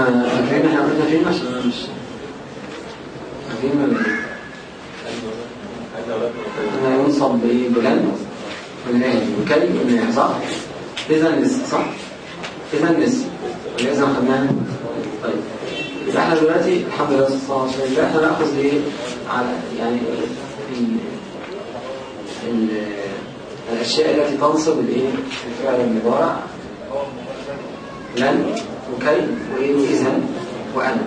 إحنا فاكرين إحنا قلنا فين عشان أنا مش ينصب بلان والنهاية وكي والنهاية صح؟ إذا نس صح؟ إذا نس. ولازم خدناها. طيب يبقى إحنا دلوقتي الحمد لله الله عليه وسلم إحنا نأخذ إيه؟ على يعني ال ال الأشياء التي تنصب الإيه؟ الفعل المضارع. لن وكي وايه واذا وأنا.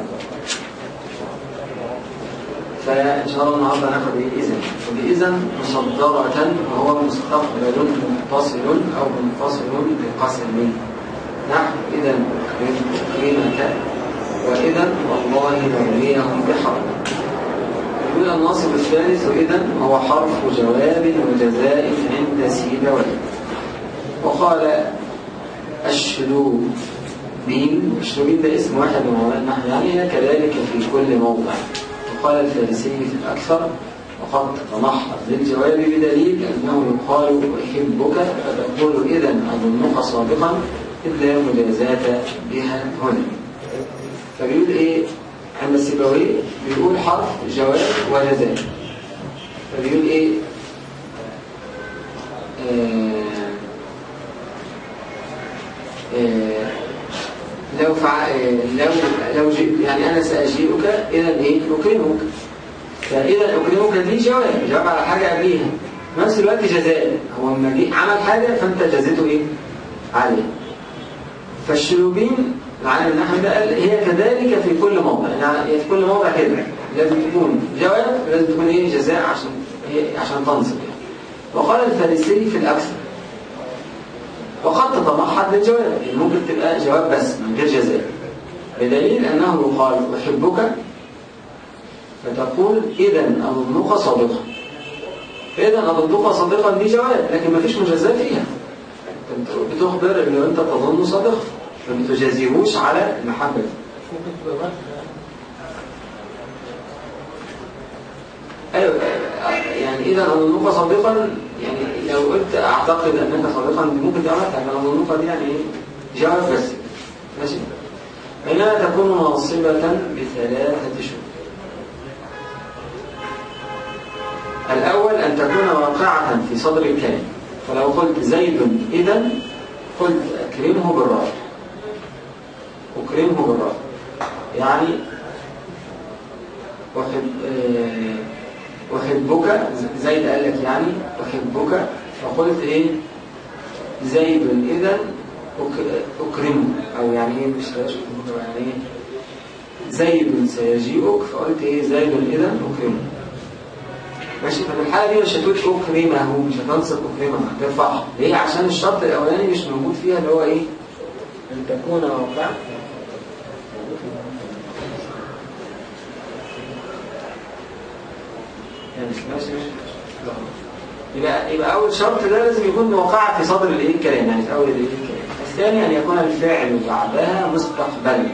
فإن شاء الله النهارده هناخد إيه؟ اذا وباذا مصدرة وهو مستقبل متصل أو منفصل بقسم. نحو اذا اكرمك وإذا والله نرميهم بحرب يقول الناصب الثالث إذا هو حرف جواب وجزاء عند سيبويه وقال الشلوبين الشلوبين ده اسم واحد من النحو يعني كذلك في كل موضع. وقال الفارسي في الأكثر وقد تمحض للجواب بدليل أنه يقال أحبك فتقول إذا أظنك صادقا إذ لا مجازاة بها هنا. فبيقول إيه؟ عند السيبوي بيقول حرف جواب وجزاء فبيقول إيه؟ آه لو لو جئت. يعني أنا سأجيئك اذا إيه أكرمك. فإذا أكرمك دي جواب. جواب على حاجة قبليها. في نفس الوقت جزاء. هو لما جه عمل حاجة فأنت جزيته إيه؟ عليه. فالشلوبين العالم النحو ده قال هي كذلك في كل موضع يعني في كل موضع كده. لازم تكون جواب لازم تكون إيه؟ جزاء عشان إيه؟ عشان تنصب يعني. وقال الفارسي في الأكثر. وقد تتمحض للجواب. ممكن تبقى جواب بس من غير جزاء. بدليل أنه يقال أحبك؟ فتقول إذا أظنك صادقا. فإذا أظنك صادقا دي جواب لكن ما فيش مجازات فيها. بتخبر اللي أنت تظن صادقا ما بتجازيهوش على المحبة أيوة يعني إذا أظنك صادقا يعني لو قلت أعتقد أنك صادقا ممكن تعمل لكن أظنك دي يعني إيه؟ جواب بس. ماشي؟ بينما تكون ناصبة بثلاثة شروط الأول أن تكون واقعة في صدر الكلام. فلو قلت زيد إذا قلت أكرمه بالرافع أكرمه بالرافع يعني أحب أحبك زيد قال لك يعني أحبك فقلت إيه؟ زيد إذا أك- أكرمه أو يعني إيه؟ مش أكرمه يعني إيه؟ زيد سيجيئك فقلت إيه؟ زيد إذا أكرمه ماشي؟ ففي الحالة دي مش هتقول أكرمه مش هتنصب أكرمه هترفعها ليه؟ عشان الشرط الأولاني مش موجود فيها اللي هو إيه؟ أن تكون واقعا يعني مش ماشي ماشي يبقى يبقى أول شرط ده لازم يكون واقع في صدر الإيه الكلام يعني في أول الإيه الكلام الثاني أن يكون الفعل بعدها مستقبلا.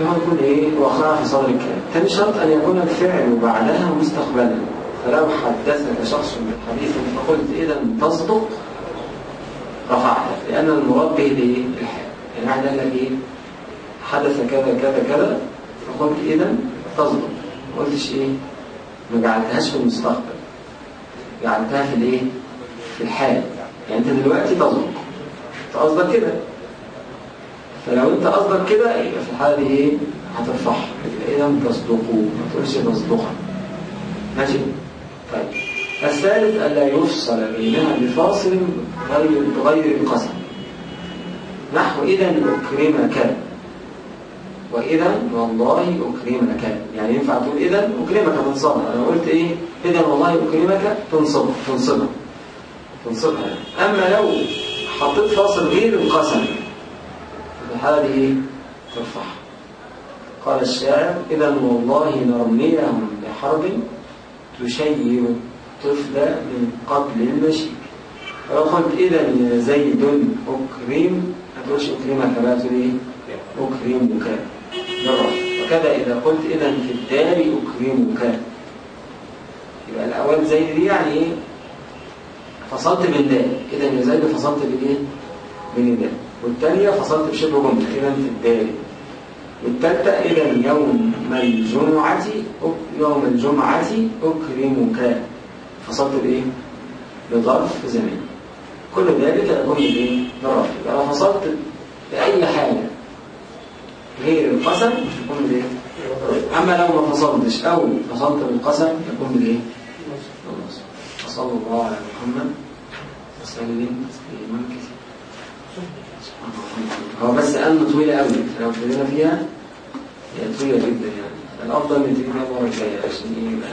اللي هو يكون إيه وقع في صدر الكلام ثاني شرط أن يكون الفعل بعدها مستقبلا؟ فلو حدثك شخص بالحديث فقلت إذا تصدق رفعته لأن المراد به الايه الحال واحد قال إيه حدث كذا كذا كذا فقلت إذا تصدق. ما قلتش إيه؟ ما جعلتهاش في المستقبل. جعلتها في الإيه؟ في الحال. يعني أنت دلوقتي تصدق. أنت قصدك كده. فلو انت قصدك كده يبقى في الحالة دي إيه هترفعها. يبقى إذا تصدقوا ما تقولش تصدقها. ماشي؟ طيب. الثالث الا يفصل بينها بفاصل غير غير القسم. نحو إذا أكرمك. وإذا والله أكرمك. يعني ينفع تقول إذا أكرمك تنصبها. أنا قلت إيه؟ إذا والله أكرمك تنصب تنصبها. تنصبها. أما لو حطيت فاصل غير القسم إيه ترفعها قال الشاعر إذا والله نرميهم بحرب تشير طفل من قبل المشي. فلو قلت إذا يا زيد أكرم. هتقولش أكرمك بقى تقول إيه أكرمك وكذا إذا قلت إذا في الدار أكرمك. يبقى الأول زيد دي يعني إيه فصلت بالدال إذا يا زيد فصلت بالإيه؟ بالنداء والثانية فصلت بشبه جملة إذا في الدال والثالثة إذا يوم الجمعة يوم الجمعة أكرمك فصلت بإيه؟ بظرف زمان كل ذلك يكون؟ بالرفع يبقى لو فصلت بأي حاجة غير القسم يكون بالإيه؟ أما لو ما فصلتش أو فصلت بالقسم يكون بالإيه؟ بالنصب وصلى الله على محمد وسلم تسليما كثيرا هو بس أنه طويلة قوي فلو ابتدينا فيها هي طويلة جدا يعني. الأفضل نبتدي فيها المرة الجاية عشان يبقى